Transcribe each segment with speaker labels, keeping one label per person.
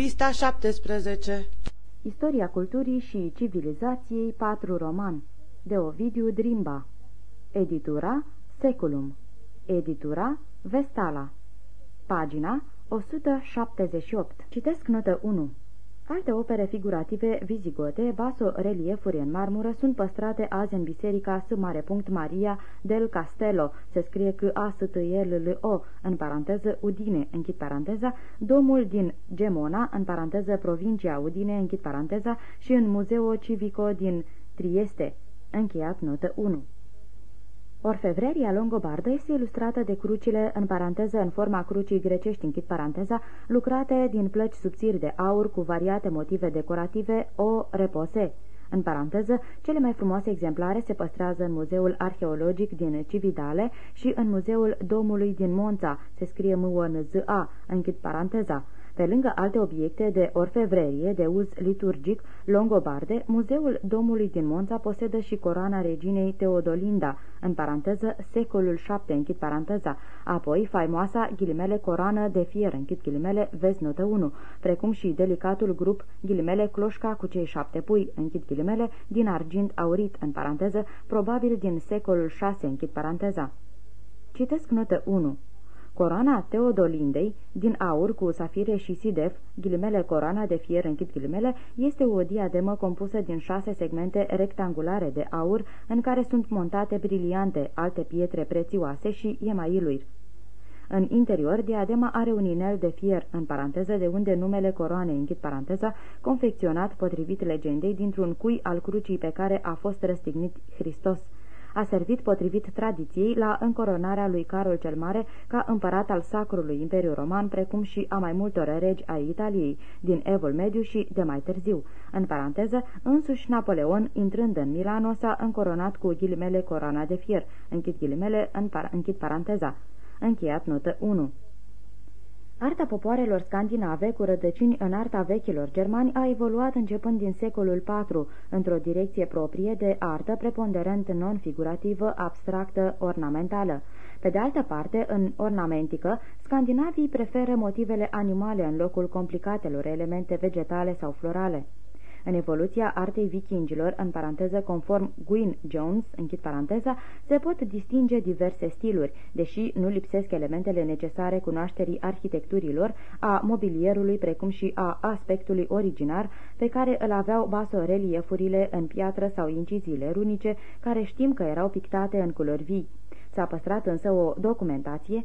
Speaker 1: Pista 17
Speaker 2: Istoria culturii și civilizației 4 roman de Ovidiu Drimba. Editura Seculum. Editura Vestala. Pagina 178 Citesc notă 1 Alte opere figurative vizigote, baso-reliefuri în marmură, sunt păstrate azi în biserica S. Maria del Castello, se scrie că a s t l l o în paranteză Udine, închid paranteza, domul din Gemona, în paranteză provincia Udine, închid paranteza, și în Museo Civico din Trieste, încheiat notă 1. Orfevreria longobardă este ilustrată de crucile, în paranteză, în forma crucii grecești, închid paranteza, lucrate din plăci subțiri de aur cu variate motive decorative, o repose. În paranteză, cele mai frumoase exemplare se păstrează în Muzeul Arheologic din Cividale și în Muzeul Domului din Monța, se scrie m o n z a închid paranteza. Pe lângă alte obiecte de orfevrerie de uz liturgic longobarde, Muzeul Domului din Monța posedă și coroana reginei Teodolinda, în paranteză secolul VII, închid paranteza, apoi faimoasa ghilimele coroană de fier, închid ghilimele, vezi notă 1, precum și delicatul grup ghilimele cloșca cu cei șapte pui, închid ghilimele, din argint aurit, în paranteză, probabil din secolul VI, închid paranteza. Citesc notă 1. Coroana Teodolindei, din aur cu safire și sidef, ghilimele coroana de fier închid ghilimele, este o diademă compusă din șase segmente rectangulare de aur, în care sunt montate briliante, alte pietre prețioase și emailuri. În interior, diadema are un inel de fier, în paranteză de unde numele coroane, închid paranteza, confecționat potrivit legendei dintr-un cui al crucii pe care a fost răstignit Hristos a servit potrivit tradiției la încoronarea lui Carol cel Mare ca împărat al Sacrului Imperiu Roman, precum și a mai multor regi ai Italiei, din Evul Mediu și de mai târziu. În paranteză, însuși Napoleon, intrând în Milano, s-a încoronat cu ghilimele coroana de fier, închid ghilimele, în par închid paranteza. Încheiat notă 1. Arta popoarelor scandinave, cu rădăcini în arta vechilor germani, a evoluat începând din secolul IV, într-o direcție proprie de artă preponderent non-figurativă, abstractă, ornamentală. Pe de altă parte, în ornamentică, scandinavii preferă motivele animale în locul complicatelor elemente vegetale sau florale. În evoluția artei vikingilor, în paranteză conform Gwyn Jones, închid paranteza, se pot distinge diverse stiluri, deși nu lipsesc elementele necesare cunoașterii arhitecturilor, a mobilierului, precum și a aspectului originar pe care îl aveau basoreliefurile în piatră sau inciziile runice, care știm că erau pictate în culori vii. S-a păstrat însă o documentație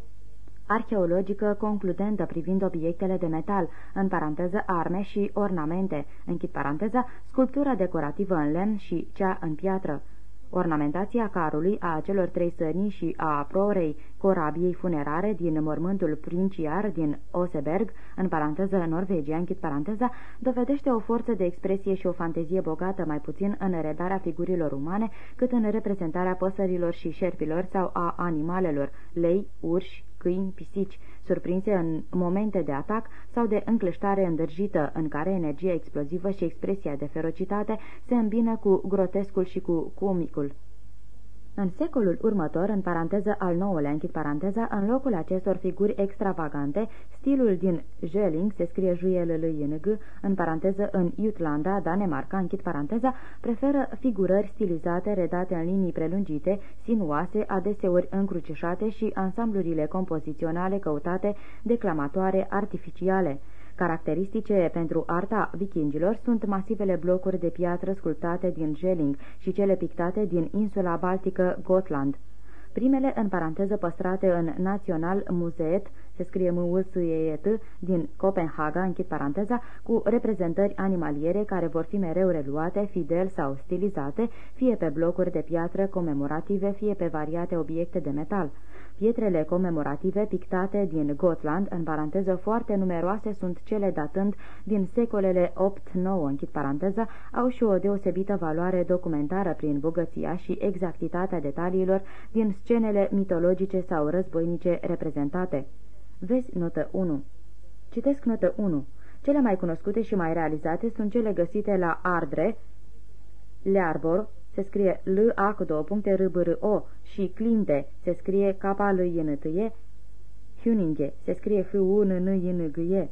Speaker 2: arheologică concludentă privind obiectele de metal, în paranteză arme și ornamente, închid paranteza, sculptura decorativă în lemn și cea în piatră. Ornamentația carului a celor trei sărni și a prorei corabiei funerare din mormântul princiar din Oseberg, în paranteză Norvegia, închid paranteza, dovedește o forță de expresie și o fantezie bogată mai puțin în redarea figurilor umane, cât în reprezentarea păsărilor și șerpilor sau a animalelor, lei, urși, câini, pisici, surprinse în momente de atac sau de încleștare îndârjită, în care energia explozivă și expresia de ferocitate se îmbină cu grotescul și cu comicul. În secolul următor, în paranteză al nouălea, închid paranteza, în locul acestor figuri extravagante, stilul din Jelling, se scrie G, în paranteză în Jutlanda, Danemarca, închid paranteza, preferă figurări stilizate, redate în linii prelungite, sinuoase, adeseori încrucișate și ansamblurile compoziționale căutate, declamatoare, artificiale. Caracteristice pentru arta vikingilor sunt masivele blocuri de piatră sculptate din Jelling și cele pictate din insula baltică Gotland. Primele, în paranteză păstrate în National Museet, se scrie m u s e t din Copenhaga, închid paranteza, cu reprezentări animaliere care vor fi mereu reluate, fidel sau stilizate, fie pe blocuri de piatră comemorative, fie pe variate obiecte de metal. Pietrele comemorative pictate din Gotland, în paranteză foarte numeroase, sunt cele datând din secolele 8-9, închid paranteză, au și o deosebită valoare documentară prin bogăția și exactitatea detaliilor din scenele mitologice sau războinice reprezentate. Vezi notă 1. Citesc notă 1. Cele mai cunoscute și mai realizate sunt cele găsite la Ardre, Learbor, se scrie L A cu două puncte R B R O și Clinthe se scrie K L I N T E Huninge se scrie H U N N I N G E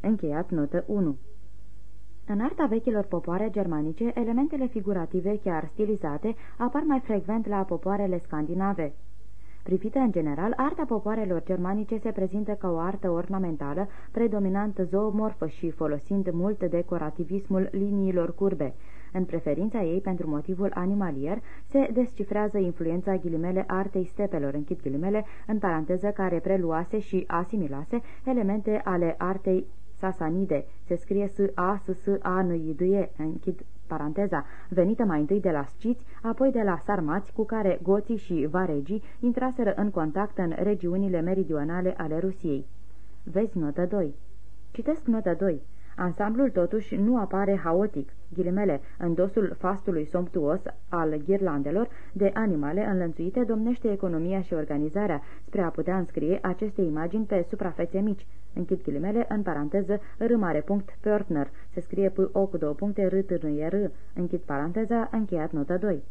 Speaker 2: Încheiat notă 1 în arta vechilor popoare germanice, elementele figurative, chiar stilizate, apar mai frecvent la popoarele scandinave. Privită în general, arta popoarelor germanice se prezintă ca o artă ornamentală, predominant zoomorfă și folosind mult decorativismul liniilor curbe. În preferința ei pentru motivul animalier, se descifrează influența ghilimele artei stepelor, închid ghilimele, în paranteză care preluase și asimilase elemente ale artei Sasanide, se scrie S-A-S-S-A-N-I-D-E, închid paranteza, venită mai întâi de la sciți, apoi de la sarmați, cu care goții și varegii intraseră în contact în regiunile meridionale ale Rusiei. Vezi notă 2. Citesc notă 2. Ansamblul totuși nu apare haotic, ghilimele, în dosul fastului somptuos al ghirlandelor de animale înlănțuite domnește economia și organizarea spre a putea înscrie aceste imagini pe suprafețe mici. Închid ghilimele, în paranteză, râmare punct Pörtner, se scrie p o cu două puncte r t n r închid paranteza, încheiat nota 2.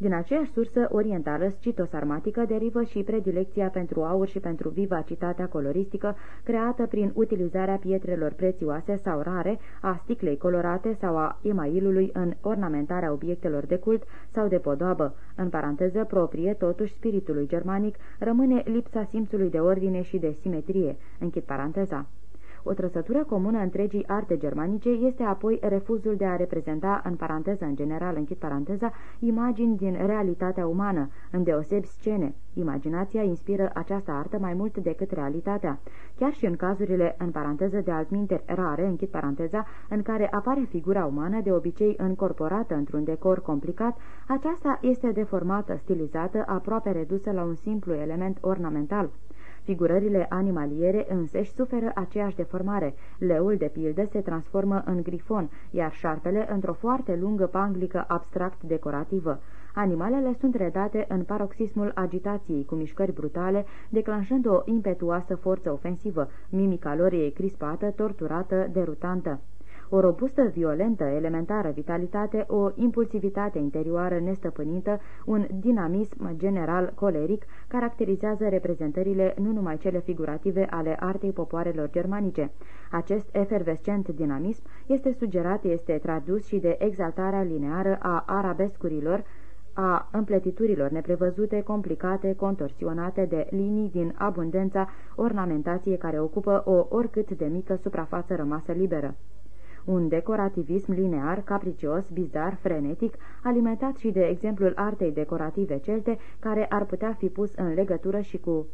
Speaker 2: Din aceeași sursă orientală scitosarmatică derivă și predilecția pentru aur și pentru vivacitatea coloristică creată prin utilizarea pietrelor prețioase sau rare, a sticlei colorate sau a emailului în ornamentarea obiectelor de cult sau de podoabă. În paranteză proprie, totuși, spiritului germanic rămâne lipsa simțului de ordine și de simetrie. Închid paranteza. O trăsătură comună întregii arte germanice este apoi refuzul de a reprezenta, în paranteză în general, închid paranteza, imagini din realitatea umană, îndeosebi scene. Imaginația inspiră această artă mai mult decât realitatea. Chiar și în cazurile, în paranteză de altminteri rare, închid paranteza, în care apare figura umană, de obicei încorporată într-un decor complicat, aceasta este deformată, stilizată, aproape redusă la un simplu element ornamental. Figurările animaliere însăși suferă aceeași deformare. Leul, de pildă, se transformă în grifon, iar șarpele într-o foarte lungă panglică abstract decorativă. Animalele sunt redate în paroxismul agitației, cu mișcări brutale, declanșând o impetuoasă forță ofensivă. Mimica lor e crispată, torturată, derutantă. O robustă, violentă, elementară vitalitate, o impulsivitate interioară nestăpânită, un dinamism general coleric caracterizează reprezentările nu numai cele figurative ale artei popoarelor germanice. Acest efervescent dinamism este sugerat, este tradus și de exaltarea lineară a arabescurilor, a împletiturilor neprevăzute, complicate, contorsionate de linii din abundența ornamentației care ocupă o oricât de mică suprafață rămasă liberă un decorativism linear, capricios, bizar, frenetic, alimentat și de exemplul artei decorative celte, care ar putea fi pus în legătură și cu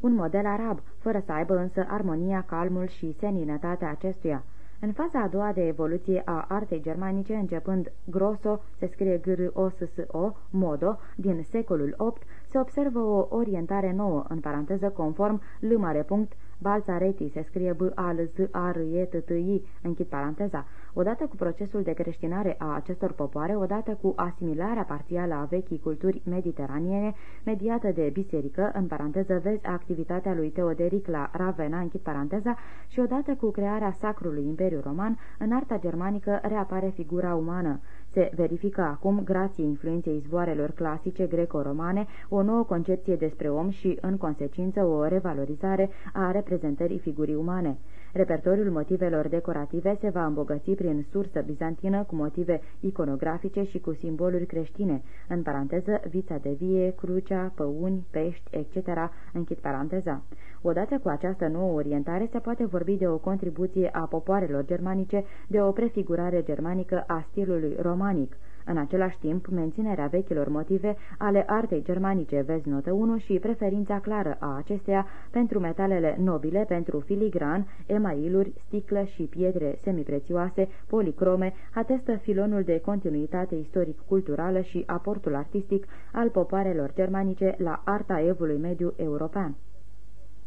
Speaker 2: un model arab, fără să aibă însă armonia, calmul și seninătatea acestuia. În faza a doua de evoluție a artei germanice, începând grosso, se scrie g r o s s o modo, din secolul VIII, se observă o orientare nouă, în paranteză conform l mare punct Balțareti se scrie b a l z a r e t t i închid paranteza. Odată cu procesul de creștinare a acestor popoare, odată cu asimilarea parțială a vechii culturi mediteraniene, mediată de biserică, în paranteză vezi activitatea lui Teoderic la Ravenna, închid paranteza, și odată cu crearea sacrului Imperiu Roman, în arta germanică reapare figura umană. Se verifică acum, grație influenței izvoarelor clasice greco-romane, o nouă concepție despre om și, în consecință, o revalorizare a reprezentării figurii umane. Repertoriul motivelor decorative se va îmbogăți prin sursă bizantină cu motive iconografice și cu simboluri creștine, în paranteză vița de vie, crucea, păuni, pești, etc., închid paranteza. Odată cu această nouă orientare se poate vorbi de o contribuție a popoarelor germanice, de o prefigurare germanică a stilului romanic. În același timp, menținerea vechilor motive ale artei germanice, vezi notă 1, și preferința clară a acesteia pentru metalele nobile, pentru filigran, emailuri, sticlă și pietre semiprețioase, policrome, atestă filonul de continuitate istoric-culturală și aportul artistic al popoarelor germanice la arta evului mediu european.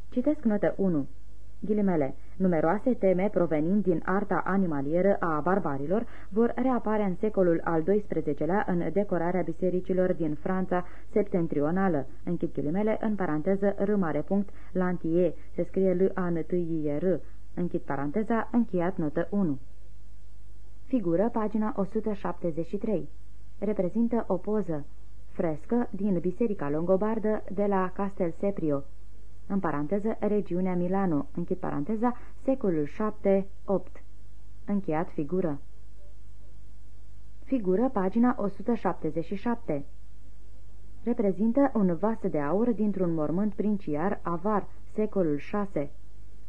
Speaker 2: Citesc notă 1. Ghilimele, numeroase teme provenind din arta animalieră a barbarilor vor reapare în secolul al XII-lea în decorarea bisericilor din Franța septentrională. Închid ghilimele, în paranteză, r mare punct, lantie, se scrie l a n t i r Închid paranteza, încheiat notă 1. Figură, pagina 173. Reprezintă o poză frescă din Biserica Longobardă de la Castel Seprio, în paranteză regiunea Milano, închid paranteza, secolul 7-8. Încheiat figură. Figură, pagina 177. Reprezintă un vas de aur dintr-un mormânt princiar avar, secolul 6.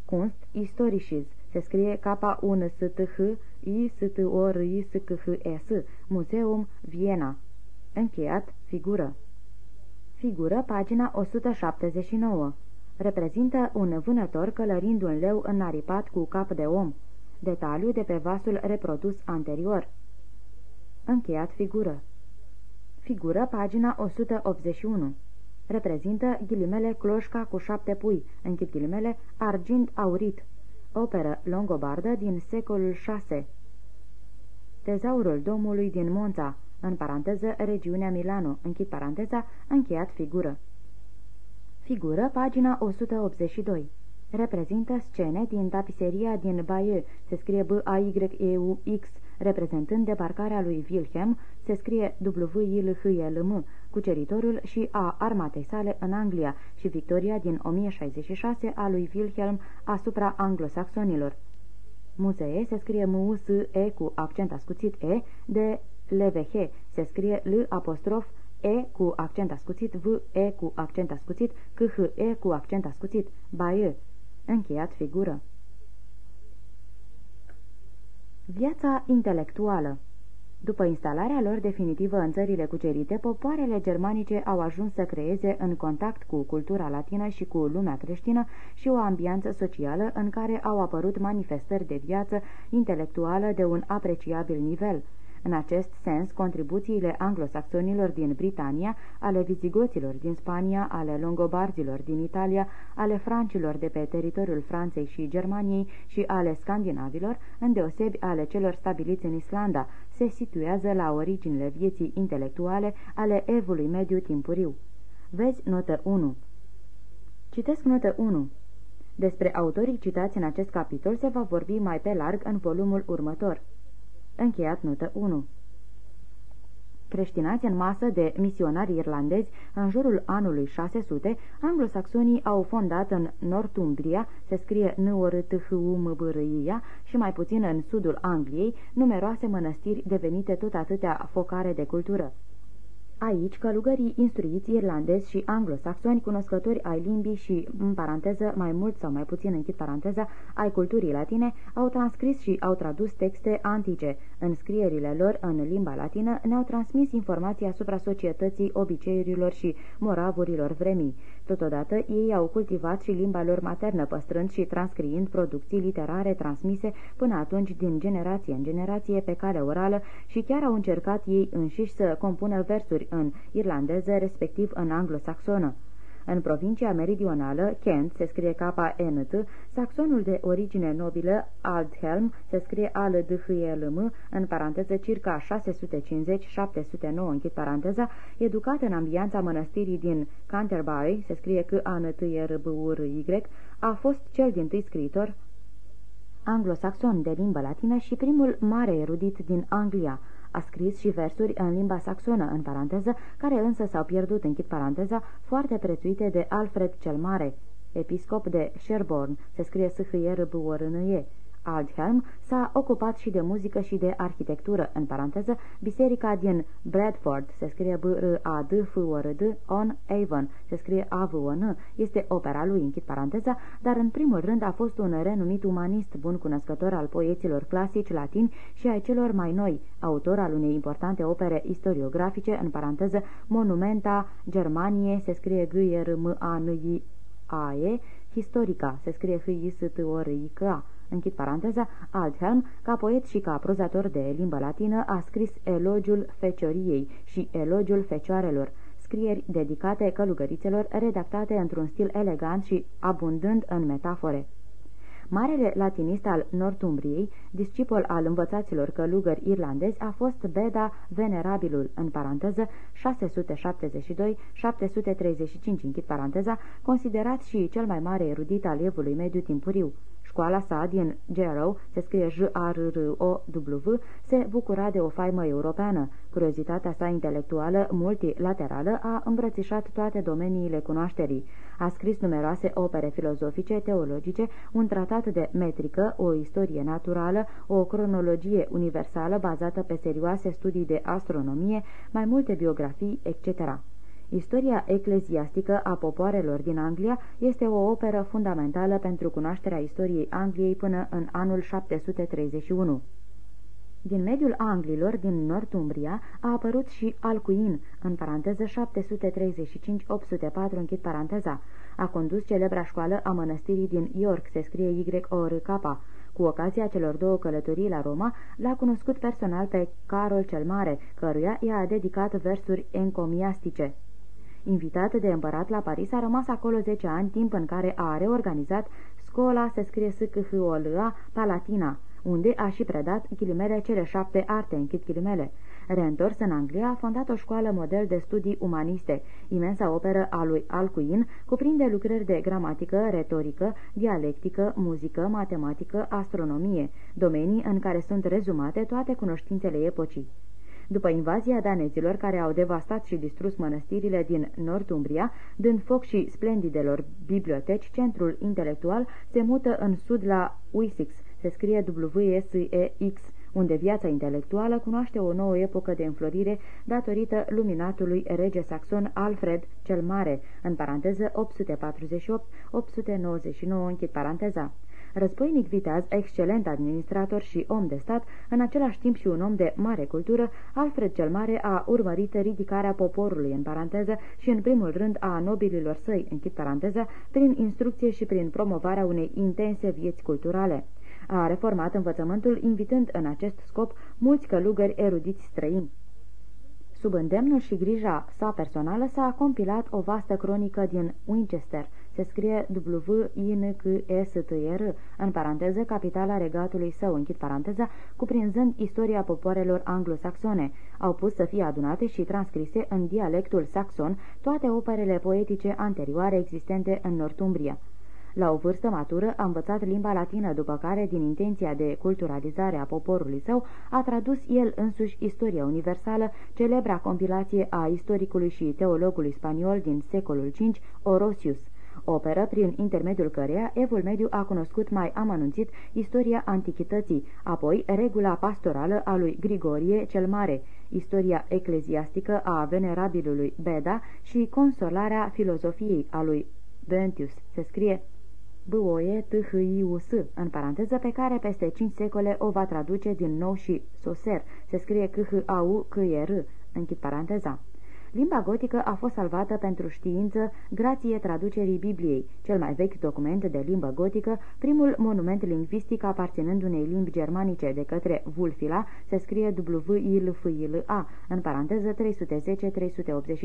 Speaker 2: Kunst istoricis, se scrie K-1-S-T-H, I-S-T-O-R-I-S-C-H-E-S, Muzeum Viena. Încheiat figură. Figură, pagina 179. Reprezintă un vânător călărind un leu înaripat cu cap de om. Detaliu de pe vasul reprodus anterior. Încheiat figură. Figură, pagina 181. Reprezintă ghilimele cloșca cu șapte pui, închid ghilimele, argint aurit. Operă longobardă din secolul VI. Tezaurul domului din Monța, în paranteză regiunea Milano, închid paranteza, încheiat figură. Figură, pagina 182. Reprezintă scene din tapiseria din Bayeux, se scrie B-A-Y-E-U-X, reprezentând debarcarea lui Wilhelm, se scrie w i l h l m cuceritorul și a armatei sale în Anglia și victoria din 1066 a lui Wilhelm asupra anglosaxonilor. Muzee se scrie m u s e cu accent ascuțit e, de LVH se scrie L apostrof E cu accent ascuțit, V, E cu accent ascuțit, C, H, E cu accent ascuțit, Baie. Încheiat figură. Viața intelectuală după instalarea lor definitivă în țările cucerite, popoarele germanice au ajuns să creeze în contact cu cultura latină și cu lumea creștină și o ambianță socială în care au apărut manifestări de viață intelectuală de un apreciabil nivel – în acest sens, contribuțiile anglosaxonilor din Britania, ale vizigoților din Spania, ale longobarzilor din Italia, ale francilor de pe teritoriul Franței și Germaniei și ale scandinavilor, îndeosebi ale celor stabiliți în Islanda, se situează la originile vieții intelectuale ale evului mediu timpuriu. Vezi notă 1. Citesc notă 1. Despre autorii citați în acest capitol se va vorbi mai pe larg în volumul următor. Încheiat notă 1 Creștinați în masă de misionari irlandezi, în jurul anului 600, anglosaxonii au fondat în Northumbria, se scrie n o r t h u m b r i -a, și mai puțin în sudul Angliei, numeroase mănăstiri devenite tot atâtea focare de cultură. Aici, călugării instruiți irlandezi și anglosaxoni, cunoscători ai limbii și, în paranteză, mai mult sau mai puțin închid paranteza, ai culturii latine, au transcris și au tradus texte antice. În scrierile lor, în limba latină, ne-au transmis informații asupra societății, obiceiurilor și moravurilor vremii. Totodată, ei au cultivat și limba lor maternă, păstrând și transcriind producții literare transmise până atunci din generație în generație pe cale orală și chiar au încercat ei înșiși să compună versuri în irlandeză, respectiv în anglosaxonă. În provincia meridională, Kent se scrie K-N-T, saxonul de origine nobilă, Aldhelm, se scrie al d h l m în paranteză circa 650-709, închid paranteza, educat în ambianța mănăstirii din Canterbury, se scrie c a n t r b u r y a fost cel din tâi scriitor anglosaxon de limbă latină și primul mare erudit din Anglia, a scris și versuri în limba saxonă, în paranteză, care însă s-au pierdut, închid paranteza, foarte prețuite de Alfred cel Mare, episcop de Sherborne, se scrie s h r b o r n e Aldhelm s-a ocupat și de muzică și de arhitectură, în paranteză, biserica din Bradford, se scrie b r a d f o r d on Avon, se scrie a v o n este opera lui, închid paranteza, dar în primul rând a fost un renumit umanist, bun cunoscător al poeților clasici latini și ai celor mai noi, autor al unei importante opere istoriografice, în paranteză, Monumenta Germanie, se scrie g r m a n i a e Historica, se scrie h i s t o r i c a închid paranteza, Aldhelm, ca poet și ca prozator de limbă latină, a scris Elogiul Fecioriei și Elogiul Fecioarelor, scrieri dedicate călugărițelor, redactate într-un stil elegant și abundând în metafore. Marele latinist al Nortumbriei, discipol al învățaților călugări irlandezi, a fost Beda Venerabilul, în paranteză 672-735, închid paranteza, considerat și cel mai mare erudit al evului mediu timpuriu. Școala sa din Jarrow, se scrie J-A-R-R-O-W, se bucura de o faimă europeană. Curiozitatea sa intelectuală multilaterală a îmbrățișat toate domeniile cunoașterii. A scris numeroase opere filozofice, teologice, un tratat de metrică, o istorie naturală, o cronologie universală bazată pe serioase studii de astronomie, mai multe biografii, etc. Istoria ecleziastică a popoarelor din Anglia este o operă fundamentală pentru cunoașterea istoriei Angliei până în anul 731. Din mediul anglilor din Northumbria a apărut și Alcuin, în paranteză 735-804, închid paranteza. A condus celebra școală a mănăstirii din York, se scrie Y-O-R-K. Cu ocazia celor două călătorii la Roma, l-a cunoscut personal pe Carol cel Mare, căruia i-a dedicat versuri encomiastice. Invitat de împărat la Paris, a rămas acolo 10 ani, timp în care a reorganizat Scola, se scrie s c h o l a Palatina, unde a și predat ghilimele cele șapte arte, închid ghilimele. Reîntors în Anglia, a fondat o școală model de studii umaniste. Imensa operă a lui Alcuin cuprinde lucrări de gramatică, retorică, dialectică, muzică, matematică, astronomie, domenii în care sunt rezumate toate cunoștințele epocii. După invazia danezilor care au devastat și distrus mănăstirile din Northumbria, dând foc și splendidelor biblioteci, centrul intelectual se mută în sud la Wessex, se scrie W-S-E-X, unde viața intelectuală cunoaște o nouă epocă de înflorire datorită luminatului rege saxon Alfred cel Mare, în paranteză 848-899, închid paranteza. Războinic viteaz, excelent administrator și om de stat, în același timp și un om de mare cultură, Alfred cel Mare a urmărit ridicarea poporului, în paranteză, și în primul rând a nobililor săi, închid paranteză, prin instrucție și prin promovarea unei intense vieți culturale. A reformat învățământul, invitând în acest scop mulți călugări erudiți străini. Sub îndemnul și grija sa personală s-a compilat o vastă cronică din Winchester, se scrie W-I-N-C-S-T-R, în paranteză capitala regatului său, închid paranteza, cuprinzând istoria popoarelor anglosaxone. Au pus să fie adunate și transcrise în dialectul saxon toate operele poetice anterioare existente în Northumbria. La o vârstă matură a învățat limba latină, după care, din intenția de culturalizare a poporului său, a tradus el însuși istoria universală, celebra compilație a istoricului și teologului spaniol din secolul V, Orosius operă prin intermediul căreia Evul Mediu a cunoscut mai amănunțit istoria antichității, apoi regula pastorală a lui Grigorie cel Mare, istoria ecleziastică a venerabilului Beda și consolarea filozofiei a lui Bentius. Se scrie b o e t h i u s în paranteză, pe care peste cinci secole o va traduce din nou și Soser, se scrie c h a u c e r închid paranteza. Limba gotică a fost salvată pentru știință grație traducerii Bibliei, cel mai vechi document de limbă gotică, primul monument lingvistic aparținând unei limbi germanice de către Vulfila, se scrie w i l f i l a în paranteză 310-383,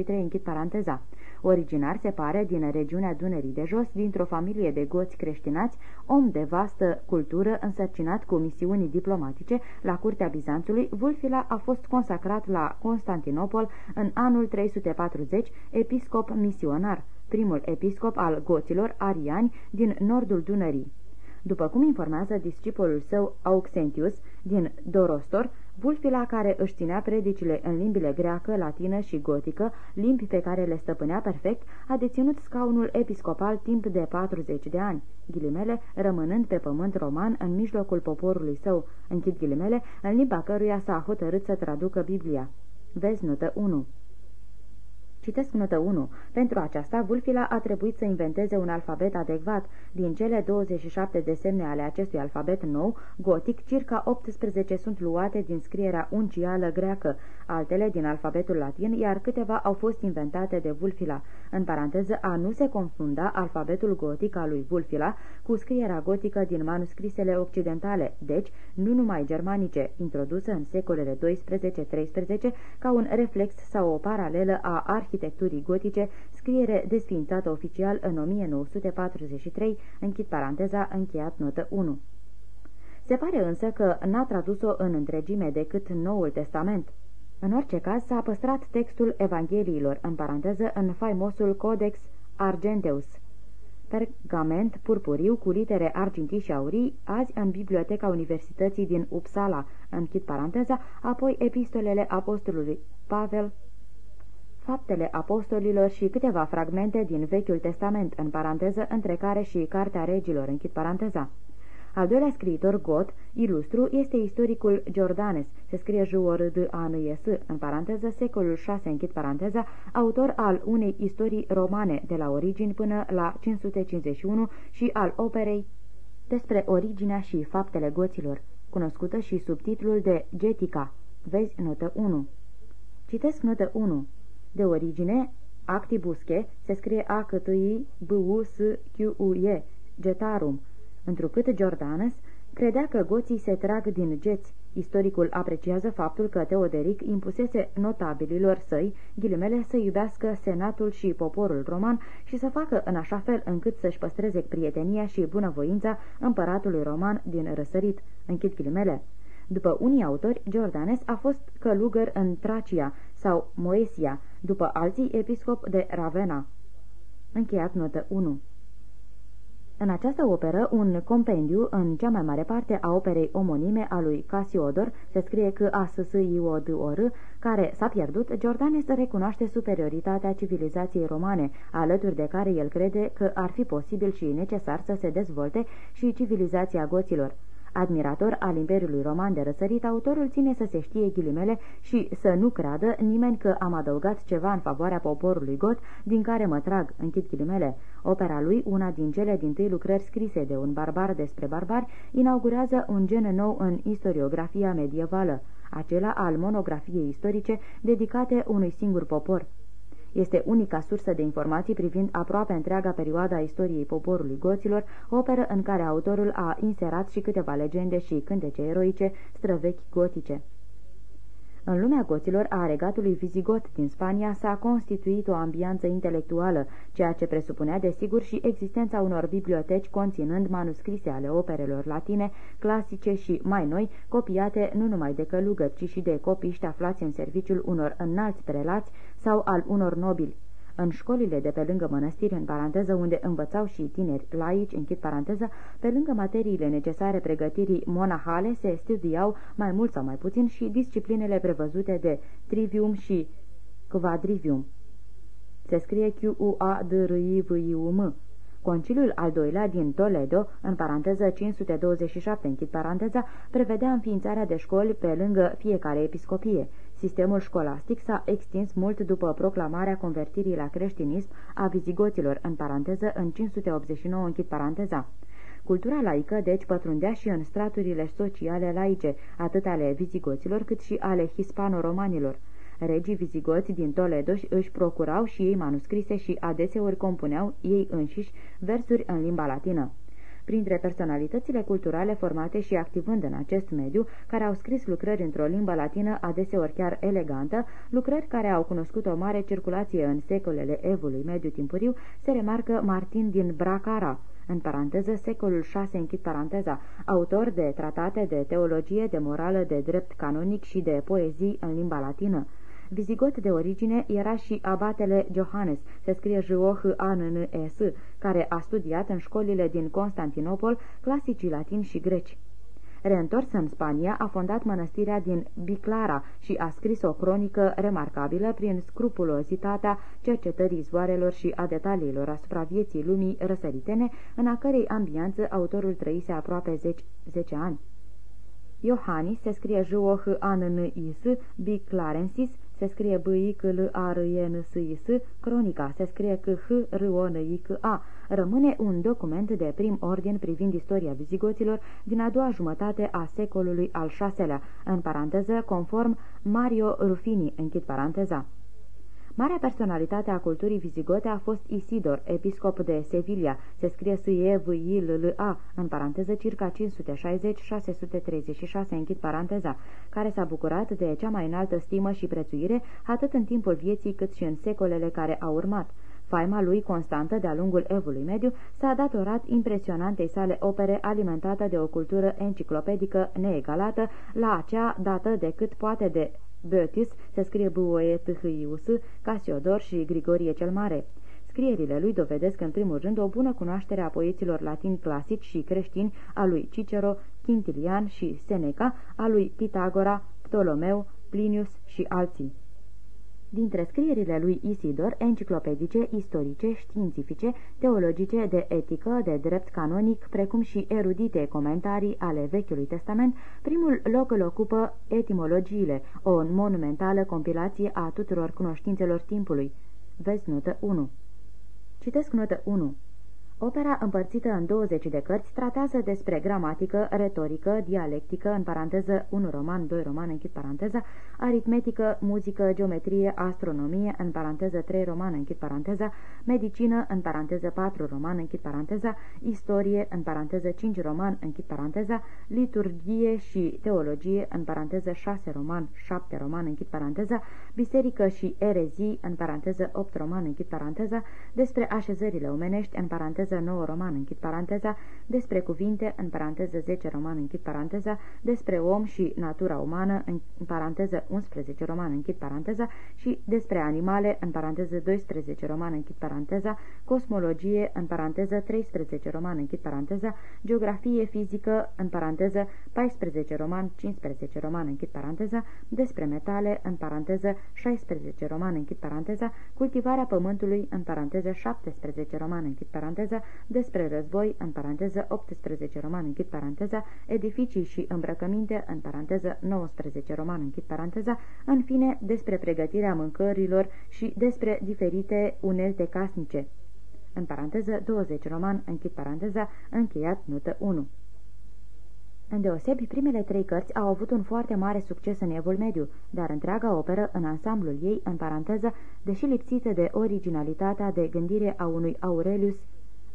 Speaker 2: închid paranteza. Originar se pare din regiunea Dunării de Jos, dintr-o familie de goți creștinați, om de vastă cultură însărcinat cu misiuni diplomatice la curtea Bizanțului, Vulfila a fost consacrat la Constantinopol în anul 340, episcop misionar, primul episcop al goților ariani din nordul Dunării. După cum informează discipolul său Auxentius din Dorostor, Vulfila care își ținea predicile în limbile greacă, latină și gotică, limbi pe care le stăpânea perfect, a deținut scaunul episcopal timp de 40 de ani, ghilimele, rămânând pe pământ roman în mijlocul poporului său, închid ghilimele, în limba căruia s-a hotărât să traducă Biblia. Vezi notă 1. Citesc notă 1. Pentru aceasta, Vulfila a trebuit să inventeze un alfabet adecvat. Din cele 27 de semne ale acestui alfabet nou, gotic, circa 18 sunt luate din scrierea uncială greacă, altele din alfabetul latin, iar câteva au fost inventate de Vulfila. În paranteză, a nu se confunda alfabetul gotic al lui Vulfila cu scrierea gotică din manuscrisele occidentale, deci nu numai germanice, introdusă în secolele 12-13 ca un reflex sau o paralelă a arhi arhitecturii gotice, scriere desfințată oficial în 1943, închid paranteza, încheiat notă 1. Se pare însă că n-a tradus-o în întregime decât Noul Testament. În orice caz, s-a păstrat textul Evangheliilor, în paranteză, în faimosul Codex Argenteus, pergament purpuriu cu litere argintii și aurii, azi în Biblioteca Universității din Uppsala, închid paranteza, apoi epistolele apostolului Pavel, Faptele apostolilor și câteva fragmente din Vechiul Testament, în paranteză, între care și Cartea Regilor, închid paranteza. Al doilea scriitor got, ilustru, este istoricul Jordanes, se scrie j o r d a n e s în paranteză, secolul 6, închid paranteza, autor al unei istorii romane de la origini până la 551 și al operei despre originea și faptele goților, cunoscută și sub titlul de Getica. Vezi notă 1. Citesc notă 1. De origine, Actibusche se scrie a c t i b u s q u e Getarum, Întrucât Jordanes credea că goții se trag din geți, istoricul apreciază faptul că Teoderic impusese notabililor săi, ghilimele, să iubească senatul și poporul roman și să facă în așa fel încât să-și păstreze prietenia și bunăvoința împăratului roman din răsărit, închid ghilimele. După unii autori, Jordanes a fost călugăr în Tracia sau Moesia, după alții episcop de Ravenna. Încheiat notă 1 în această operă, un compendiu, în cea mai mare parte a operei omonime a lui Casiodor, se scrie că a s s i o d o r care s-a pierdut, Jordanes recunoaște superioritatea civilizației romane, alături de care el crede că ar fi posibil și necesar să se dezvolte și civilizația goților. Admirator al Imperiului Roman de răsărit, autorul ține să se știe ghilimele și să nu creadă nimeni că am adăugat ceva în favoarea poporului got, din care mă trag, închid ghilimele. Opera lui, una din cele din tâi lucrări scrise de un barbar despre barbari, inaugurează un gen nou în istoriografia medievală, acela al monografiei istorice dedicate unui singur popor. Este unica sursă de informații privind aproape întreaga perioadă a istoriei poporului goților, operă în care autorul a inserat și câteva legende și cântece eroice străvechi gotice. În lumea goților a regatului vizigot din Spania s-a constituit o ambianță intelectuală, ceea ce presupunea desigur și existența unor biblioteci conținând manuscrise ale operelor latine, clasice și mai noi, copiate nu numai de călugări, ci și de copiști aflați în serviciul unor înalți prelați sau al unor nobili. În școlile de pe lângă mănăstiri, în paranteză, unde învățau și tineri laici, închid paranteză, pe lângă materiile necesare pregătirii monahale, se studiau mai mult sau mai puțin și disciplinele prevăzute de trivium și quadrivium. Se scrie Q-U-A-D-R-I-V-I-U-M. Conciliul al doilea din Toledo, în paranteză 527, închid paranteza, prevedea înființarea de școli pe lângă fiecare episcopie. Sistemul școlastic s-a extins mult după proclamarea convertirii la creștinism a vizigoților, în paranteză, în 589, închid paranteza. Cultura laică, deci, pătrundea și în straturile sociale laice, atât ale vizigoților cât și ale hispano-romanilor. Regii vizigoți din Toledo își procurau și ei manuscrise și adeseori compuneau ei înșiși versuri în limba latină. Printre personalitățile culturale formate și activând în acest mediu, care au scris lucrări într-o limbă latină adeseori chiar elegantă, lucrări care au cunoscut o mare circulație în secolele evului mediu timpuriu, se remarcă Martin din Bracara, în paranteză secolul 6 închid paranteza, autor de tratate de teologie, de morală, de drept canonic și de poezii în limba latină. Vizigot de origine era și abatele Johannes, se scrie j o h a n n e s care a studiat în școlile din Constantinopol clasicii latini și greci. Reîntors în Spania, a fondat mănăstirea din Biclara și a scris o cronică remarcabilă prin scrupulozitatea cercetării zvoarelor și a detaliilor asupra vieții lumii răsăritene, în a cărei ambianță autorul trăise aproape 10 ani. Iohannis se scrie j o h a n n i s Biclarensis, se scrie b i c l a r e n s i s Cronica, se scrie c h r o n i c a rămâne un document de prim ordin privind istoria vizigoților din a doua jumătate a secolului al VI-lea, în paranteză, conform Mario Rufini, închid paranteza. Marea personalitate a culturii vizigote a fost Isidor, episcop de Sevilla, se scrie s e v i l l a în paranteză circa 560-636, închid paranteza, care s-a bucurat de cea mai înaltă stimă și prețuire atât în timpul vieții cât și în secolele care au urmat. Faima lui constantă de-a lungul evului mediu s-a datorat impresionantei sale opere alimentată de o cultură enciclopedică neegalată la acea dată de cât poate de Bötis se scrie b o e t h i u s Casiodor și Grigorie cel Mare. Scrierile lui dovedesc în primul rând o bună cunoaștere a poeților latini clasici și creștini, a lui Cicero, Quintilian și Seneca, a lui Pitagora, Ptolomeu, Plinius și alții. Dintre scrierile lui Isidor, enciclopedice, istorice, științifice, teologice, de etică, de drept canonic, precum și erudite comentarii ale Vechiului Testament, primul loc îl ocupă etimologiile, o monumentală compilație a tuturor cunoștințelor timpului. Vezi notă 1. Citesc notă 1. Opera, împărțită în 20 de cărți, tratează despre gramatică, retorică, dialectică, în paranteză 1 roman, 2 roman, închid paranteza, aritmetică, muzică, geometrie, astronomie, în paranteză 3 roman, închid paranteza, medicină, în paranteză 4 roman, închid paranteza, istorie, în paranteză 5 roman, închid paranteza, liturgie și teologie, în paranteză 6 roman, 7 roman, închid paranteza, biserică și erezii, în paranteză 8 roman, închid paranteza, despre așezările omenești, în paranteză paranteză 9 roman, închid paranteza, despre cuvinte, în paranteză 10 roman, închid paranteza, despre om și natura umană, în paranteză 11 roman, închid paranteza, și despre animale, în paranteză 12 roman, închid paranteza, cosmologie, în paranteză 13 roman, închid paranteza, geografie fizică, în paranteză 14 roman, 15 roman, închid paranteza, despre metale, în paranteză 16 roman, închid paranteza, cultivarea pământului, în paranteză 17 roman, închid paranteza, paranteză, despre război, în paranteză 18 roman, închid paranteza, edificii și îmbrăcăminte, în paranteză 19 roman, închid paranteza, în fine despre pregătirea mâncărilor și despre diferite unelte casnice. În paranteză 20 roman, închid paranteza, încheiat notă 1. Îndeosebi, primele trei cărți au avut un foarte mare succes în evul mediu, dar întreaga operă, în ansamblul ei, în paranteză, deși lipsită de originalitatea de gândire a unui Aurelius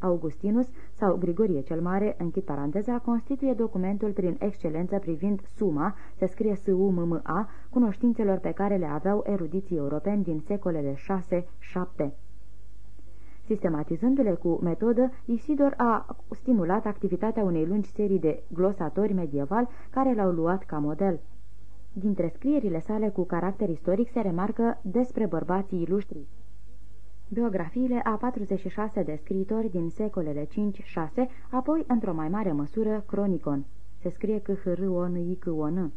Speaker 2: Augustinus sau Grigorie cel Mare, închid paranteza, constituie documentul prin excelență privind suma, se scrie S-U-M-M-A, cunoștințelor pe care le aveau erudiții europeni din secolele 6-7. Sistematizându-le cu metodă, Isidor a stimulat activitatea unei lungi serii de glosatori medievali care l-au luat ca model. Dintre scrierile sale cu caracter istoric se remarcă despre bărbații ilustri biografiile a 46 de scriitori din secolele 5-6, apoi, într-o mai mare măsură, cronicon. Se scrie că h r o n i c o n